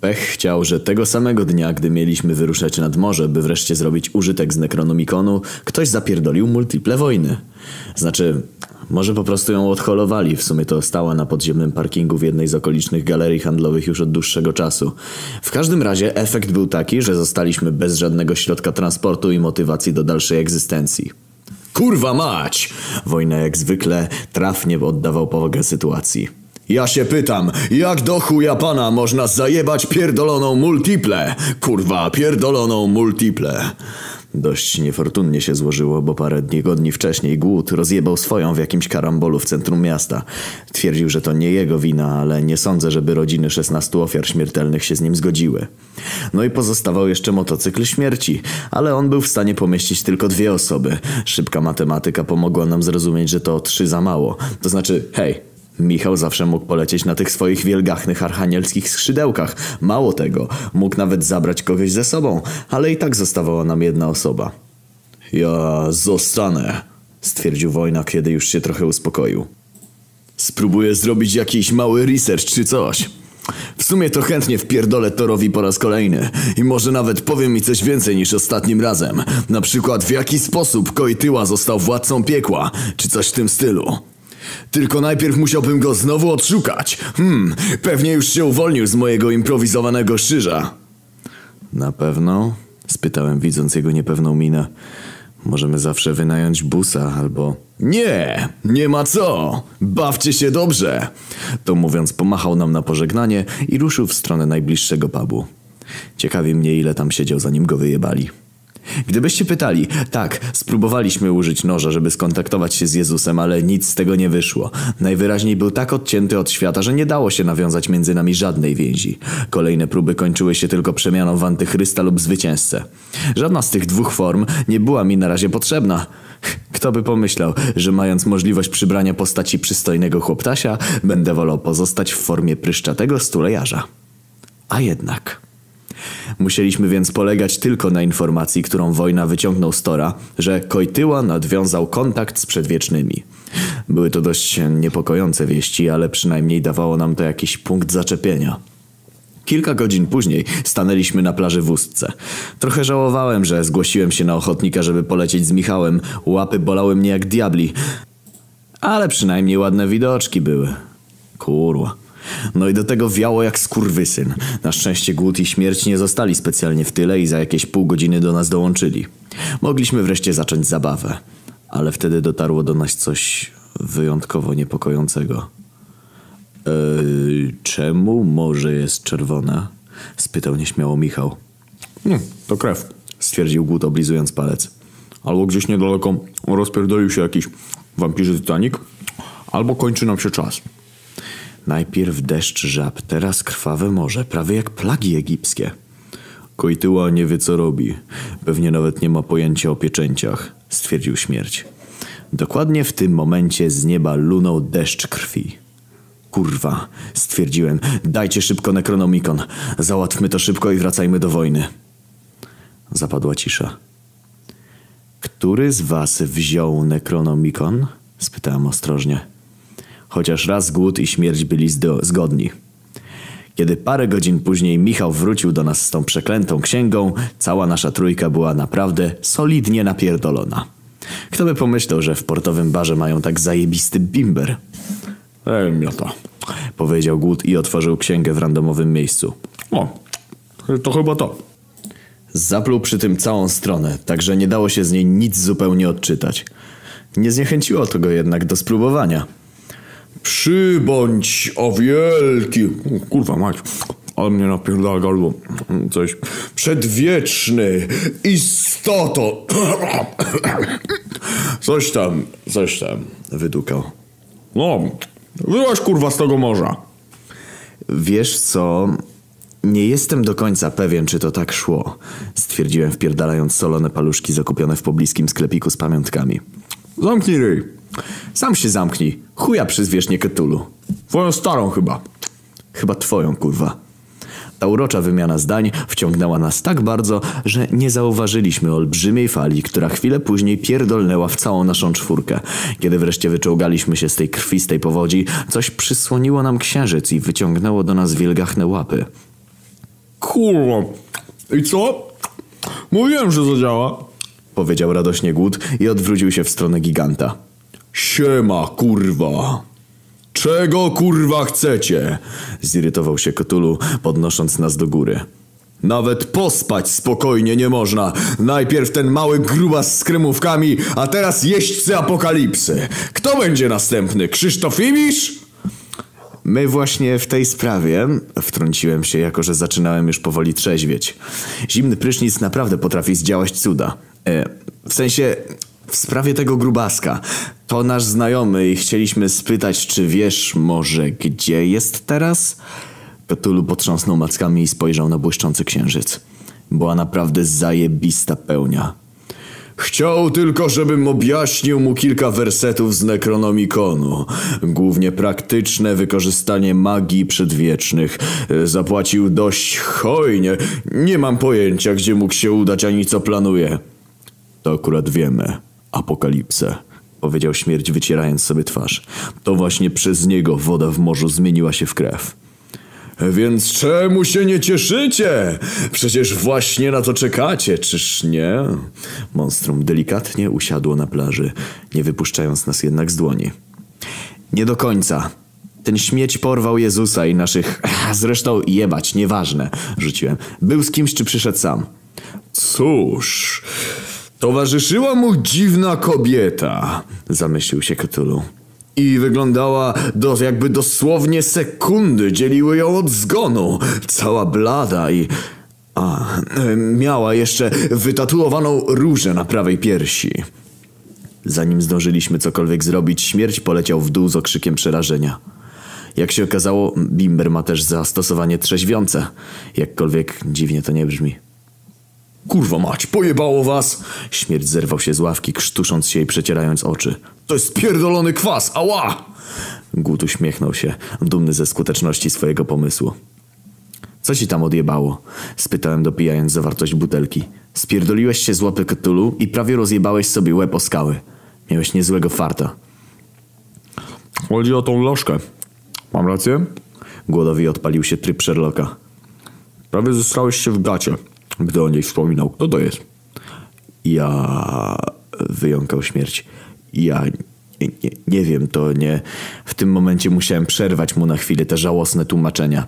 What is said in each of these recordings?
Pech chciał, że tego samego dnia, gdy mieliśmy wyruszać nad morze, by wreszcie zrobić użytek z Necronomiconu, ktoś zapierdolił multiple wojny. Znaczy, może po prostu ją odholowali, w sumie to stała na podziemnym parkingu w jednej z okolicznych galerii handlowych już od dłuższego czasu. W każdym razie efekt był taki, że zostaliśmy bez żadnego środka transportu i motywacji do dalszej egzystencji. Kurwa mać! Wojna jak zwykle trafnie oddawał powagę sytuacji. Ja się pytam, jak do chuja pana można zajebać pierdoloną multiple? Kurwa, pierdoloną multiple. Dość niefortunnie się złożyło, bo parę tygodni wcześniej głód rozjebał swoją w jakimś karambolu w centrum miasta. Twierdził, że to nie jego wina, ale nie sądzę, żeby rodziny 16 ofiar śmiertelnych się z nim zgodziły. No i pozostawał jeszcze motocykl śmierci, ale on był w stanie pomieścić tylko dwie osoby. Szybka matematyka pomogła nam zrozumieć, że to trzy za mało. To znaczy, hej, Michał zawsze mógł polecieć na tych swoich wielgachnych archanielskich skrzydełkach. Mało tego, mógł nawet zabrać kogoś ze sobą, ale i tak zostawała nam jedna osoba. Ja zostanę, stwierdził Wojna, kiedy już się trochę uspokoił. Spróbuję zrobić jakiś mały research czy coś. W sumie to chętnie wpierdolę Torowi po raz kolejny i może nawet powiem mi coś więcej niż ostatnim razem. Na przykład w jaki sposób Koityła został władcą piekła, czy coś w tym stylu. Tylko najpierw musiałbym go znowu odszukać. Hmm, pewnie już się uwolnił z mojego improwizowanego szyża. Na pewno? Spytałem, widząc jego niepewną minę. Możemy zawsze wynająć busa albo... Nie, nie ma co. Bawcie się dobrze. To mówiąc pomachał nam na pożegnanie i ruszył w stronę najbliższego pubu. Ciekawi mnie ile tam siedział zanim go wyjebali. Gdybyście pytali, tak, spróbowaliśmy użyć noża, żeby skontaktować się z Jezusem, ale nic z tego nie wyszło. Najwyraźniej był tak odcięty od świata, że nie dało się nawiązać między nami żadnej więzi. Kolejne próby kończyły się tylko przemianą w antychrysta lub zwycięzcę. Żadna z tych dwóch form nie była mi na razie potrzebna. Kto by pomyślał, że mając możliwość przybrania postaci przystojnego chłoptasia, będę wolał pozostać w formie pryszczatego stulejarza. A jednak... Musieliśmy więc polegać tylko na informacji, którą wojna wyciągnął z Tora, że Kojtyła nadwiązał kontakt z przedwiecznymi. Były to dość niepokojące wieści, ale przynajmniej dawało nam to jakiś punkt zaczepienia. Kilka godzin później stanęliśmy na plaży w Ustce. Trochę żałowałem, że zgłosiłem się na ochotnika, żeby polecieć z Michałem. Łapy bolały mnie jak diabli. Ale przynajmniej ładne widoczki były. Kurwa. No i do tego wiało jak skurwysyn. Na szczęście głód i śmierć nie zostali specjalnie w tyle i za jakieś pół godziny do nas dołączyli. Mogliśmy wreszcie zacząć zabawę. Ale wtedy dotarło do nas coś wyjątkowo niepokojącego. Eee, czemu morze jest czerwone? Spytał nieśmiało Michał. Nie, to krew. Stwierdził głód oblizując palec. Albo gdzieś niedaleko rozpierdolił się jakiś wampirzy Titanic, albo kończy nam się czas. Najpierw deszcz żab, teraz krwawe morze, prawie jak plagi egipskie. Kojtyła nie wie co robi. Pewnie nawet nie ma pojęcia o pieczęciach, stwierdził śmierć. Dokładnie w tym momencie z nieba lunął deszcz krwi. Kurwa, stwierdziłem, dajcie szybko Necronomicon. Załatwmy to szybko i wracajmy do wojny. Zapadła cisza. Który z was wziął Necronomicon? Spytałem ostrożnie chociaż raz głód i śmierć byli zgodni. Kiedy parę godzin później Michał wrócił do nas z tą przeklętą księgą, cała nasza trójka była naprawdę solidnie napierdolona. Kto by pomyślał, że w portowym barze mają tak zajebisty bimber? Ej, miota. Powiedział głód i otworzył księgę w randomowym miejscu. O, to chyba to. Zapluł przy tym całą stronę, także nie dało się z niej nic zupełnie odczytać. Nie zniechęciło to go jednak do spróbowania. Przybądź, o wielki... Kurwa mać, ale mnie napierdala gardło. Coś. Przedwieczny, istoto. Coś tam, coś tam, wydukał. No, wyłaś kurwa z tego morza. Wiesz co... Nie jestem do końca pewien, czy to tak szło, stwierdziłem wpierdalając solone paluszki zakupione w pobliskim sklepiku z pamiątkami. Zamknij ryj. Sam się zamknij. Chuja przyzwiesznie Ketulu. Twoją starą chyba. Chyba twoją, kurwa. Ta urocza wymiana zdań wciągnęła nas tak bardzo, że nie zauważyliśmy olbrzymiej fali, która chwilę później pierdolnęła w całą naszą czwórkę. Kiedy wreszcie wyczołgaliśmy się z tej krwistej powodzi, coś przysłoniło nam księżyc i wyciągnęło do nas wielgachne łapy. Kurwa. I co? Mówiłem, że zadziała. Powiedział radośnie głód i odwrócił się w stronę giganta. Siema, kurwa. Czego kurwa chcecie? Zirytował się Kotulu, podnosząc nas do góry. Nawet pospać spokojnie nie można. Najpierw ten mały grubas z kremówkami, a teraz jeźdźcy apokalipsy. Kto będzie następny? Krzysztof Imisz? My właśnie w tej sprawie wtrąciłem się, jako że zaczynałem już powoli trzeźwieć. Zimny prysznic naprawdę potrafi zdziałać cuda. E, w sensie, w sprawie tego grubaska. To nasz znajomy i chcieliśmy spytać, czy wiesz może gdzie jest teraz? Cthulhu potrząsnął mackami i spojrzał na błyszczący księżyc. Była naprawdę zajebista pełnia. Chciał tylko, żebym objaśnił mu kilka wersetów z Necronomiconu. Głównie praktyczne wykorzystanie magii przedwiecznych. Zapłacił dość hojnie. Nie mam pojęcia, gdzie mógł się udać, ani co planuje. To akurat wiemy. Apokalipsę. Powiedział śmierć, wycierając sobie twarz. To właśnie przez niego woda w morzu zmieniła się w krew. Więc czemu się nie cieszycie? Przecież właśnie na to czekacie, czyż nie? Monstrum delikatnie usiadło na plaży, nie wypuszczając nas jednak z dłoni. Nie do końca. Ten śmieć porwał Jezusa i naszych... Zresztą jebać, nieważne, rzuciłem. Był z kimś, czy przyszedł sam? Cóż, towarzyszyła mu dziwna kobieta, Zamyślił się Cthulhu. I wyglądała do, jakby dosłownie sekundy dzieliły ją od zgonu. Cała blada i... A, miała jeszcze wytatuowaną różę na prawej piersi. Zanim zdążyliśmy cokolwiek zrobić, śmierć poleciał w dół z okrzykiem przerażenia. Jak się okazało, Bimber ma też zastosowanie trzeźwiące. Jakkolwiek dziwnie to nie brzmi. Kurwa mać, pojebało was! Śmierć zerwał się z ławki, krztusząc się i przecierając oczy. To jest pierdolony kwas, ała! Głód uśmiechnął się, dumny ze skuteczności swojego pomysłu. Co ci tam odjebało? Spytałem dopijając zawartość butelki. Spierdoliłeś się z łapy Cthulhu i prawie rozjebałeś sobie łeb o skały. Miałeś niezłego farta. Chodzi o tą lożkę. Mam rację? Głodowi odpalił się tryb Sherlocka. Prawie zesrałeś się w gacie, gdy o niej wspominał. Kto to jest? Ja... Wyjąkał śmierć. Ja... Nie, nie, nie wiem, to nie... W tym momencie musiałem przerwać mu na chwilę te żałosne tłumaczenia.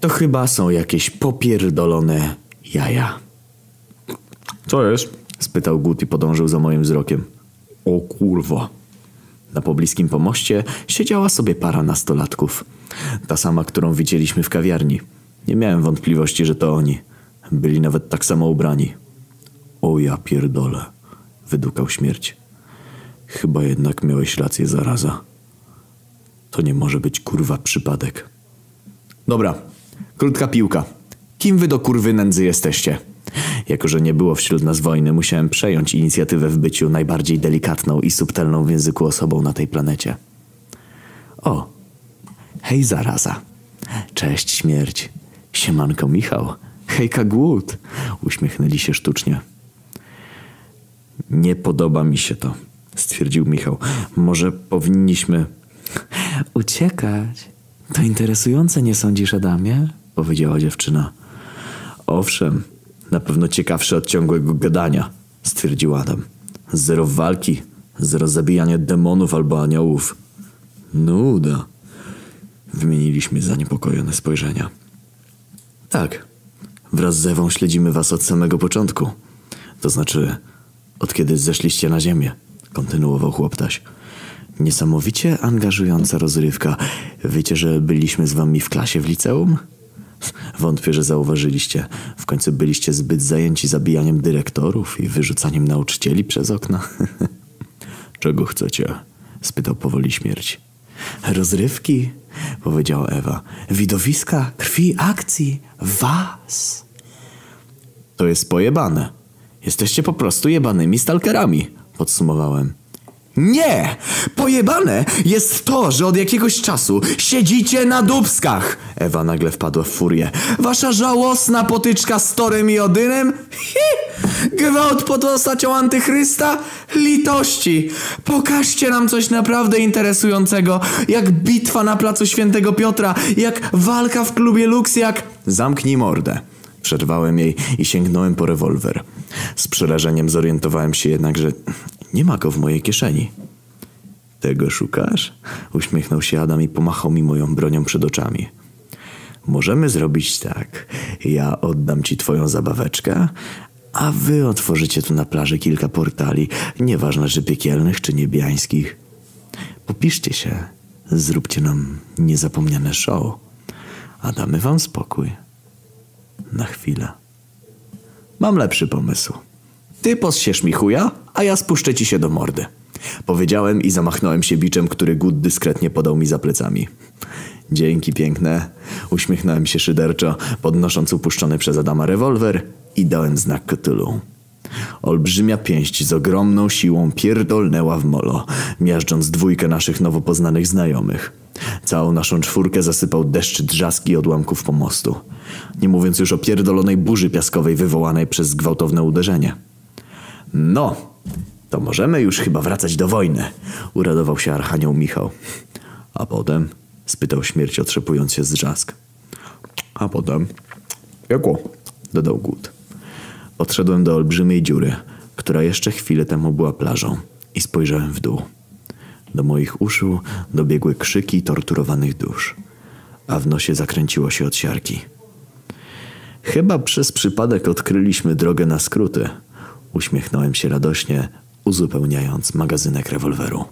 To chyba są jakieś popierdolone jaja. Co jest? Spytał Gut i podążył za moim wzrokiem. O kurwa. Na pobliskim pomoście siedziała sobie para nastolatków. Ta sama, którą widzieliśmy w kawiarni. Nie miałem wątpliwości, że to oni. Byli nawet tak samo ubrani. O ja pierdolę, wydukał śmierć. Chyba jednak miałeś rację, zaraza. To nie może być kurwa przypadek. Dobra, krótka piłka. Kim wy do kurwy nędzy jesteście? Jako, że nie było wśród nas wojny, musiałem przejąć inicjatywę w byciu najbardziej delikatną i subtelną w języku osobą na tej planecie. O, hej zaraza. Cześć śmierć. Siemanko Michał. Hejka głód. Uśmiechnęli się sztucznie. Nie podoba mi się to, stwierdził Michał. Może powinniśmy uciekać. To interesujące, nie sądzisz, Adamie? Powiedziała dziewczyna. Owszem, na pewno ciekawsze od ciągłego gadania, stwierdził Adam. Zero walki, zero zabijania demonów albo aniołów. Nuda. Wymieniliśmy zaniepokojone spojrzenia. Tak. Wraz z Ewą śledzimy was od samego początku. To znaczy, od kiedy zeszliście na ziemię, kontynuował chłoptaś. Niesamowicie angażująca rozrywka. Wiecie, że byliśmy z wami w klasie w liceum? Wątpię, że zauważyliście. W końcu byliście zbyt zajęci zabijaniem dyrektorów i wyrzucaniem nauczycieli przez okna. Czego chcecie? spytał powoli śmierć. Rozrywki, powiedziała Ewa. Widowiska, krwi, akcji, was. To jest pojebane. Jesteście po prostu jebanymi stalkerami, podsumowałem. Nie! Pojebane jest to, że od jakiegoś czasu siedzicie na dubskach! Ewa nagle wpadła w furię. Wasza żałosna potyczka z Torem i Odynem? Hi! Gwałt pod postacią antychrysta? Litości! Pokażcie nam coś naprawdę interesującego, jak bitwa na placu Świętego Piotra, jak walka w klubie Lux, jak zamknij mordę. Przerwałem jej i sięgnąłem po rewolwer. Z przerażeniem zorientowałem się jednak, że nie ma go w mojej kieszeni. Tego szukasz? Uśmiechnął się Adam i pomachał mi moją bronią przed oczami. Możemy zrobić tak. Ja oddam ci twoją zabaweczkę, a wy otworzycie tu na plaży kilka portali, nieważne czy piekielnych, czy niebiańskich. Popiszcie się, zróbcie nam niezapomniane show, a damy wam spokój. Na chwilę. Mam lepszy pomysł. Ty possiesz mi chuja, a ja spuszczę ci się do mordy. Powiedziałem i zamachnąłem się biczem, który Gut dyskretnie podał mi za plecami. Dzięki piękne. Uśmiechnąłem się szyderczo, podnosząc upuszczony przez Adama rewolwer i dałem znak Cthulhu. Olbrzymia pięść z ogromną siłą pierdolnęła w molo, miażdżąc dwójkę naszych nowo poznanych znajomych. Całą naszą czwórkę zasypał deszcz drzazgi i odłamków pomostu. Nie mówiąc już o pierdolonej burzy piaskowej wywołanej przez gwałtowne uderzenie. No, to możemy już chyba wracać do wojny, uradował się Archanioł Michał. A potem? spytał śmierć, otrzepując się z drzask. A potem? Jako? dodał Gut. Podszedłem do olbrzymiej dziury, która jeszcze chwilę temu była plażą i spojrzałem w dół. Do moich uszu dobiegły krzyki torturowanych dusz, a w nosie zakręciło się od siarki. Chyba przez przypadek odkryliśmy drogę na skróty. Uśmiechnąłem się radośnie, uzupełniając magazynek rewolweru.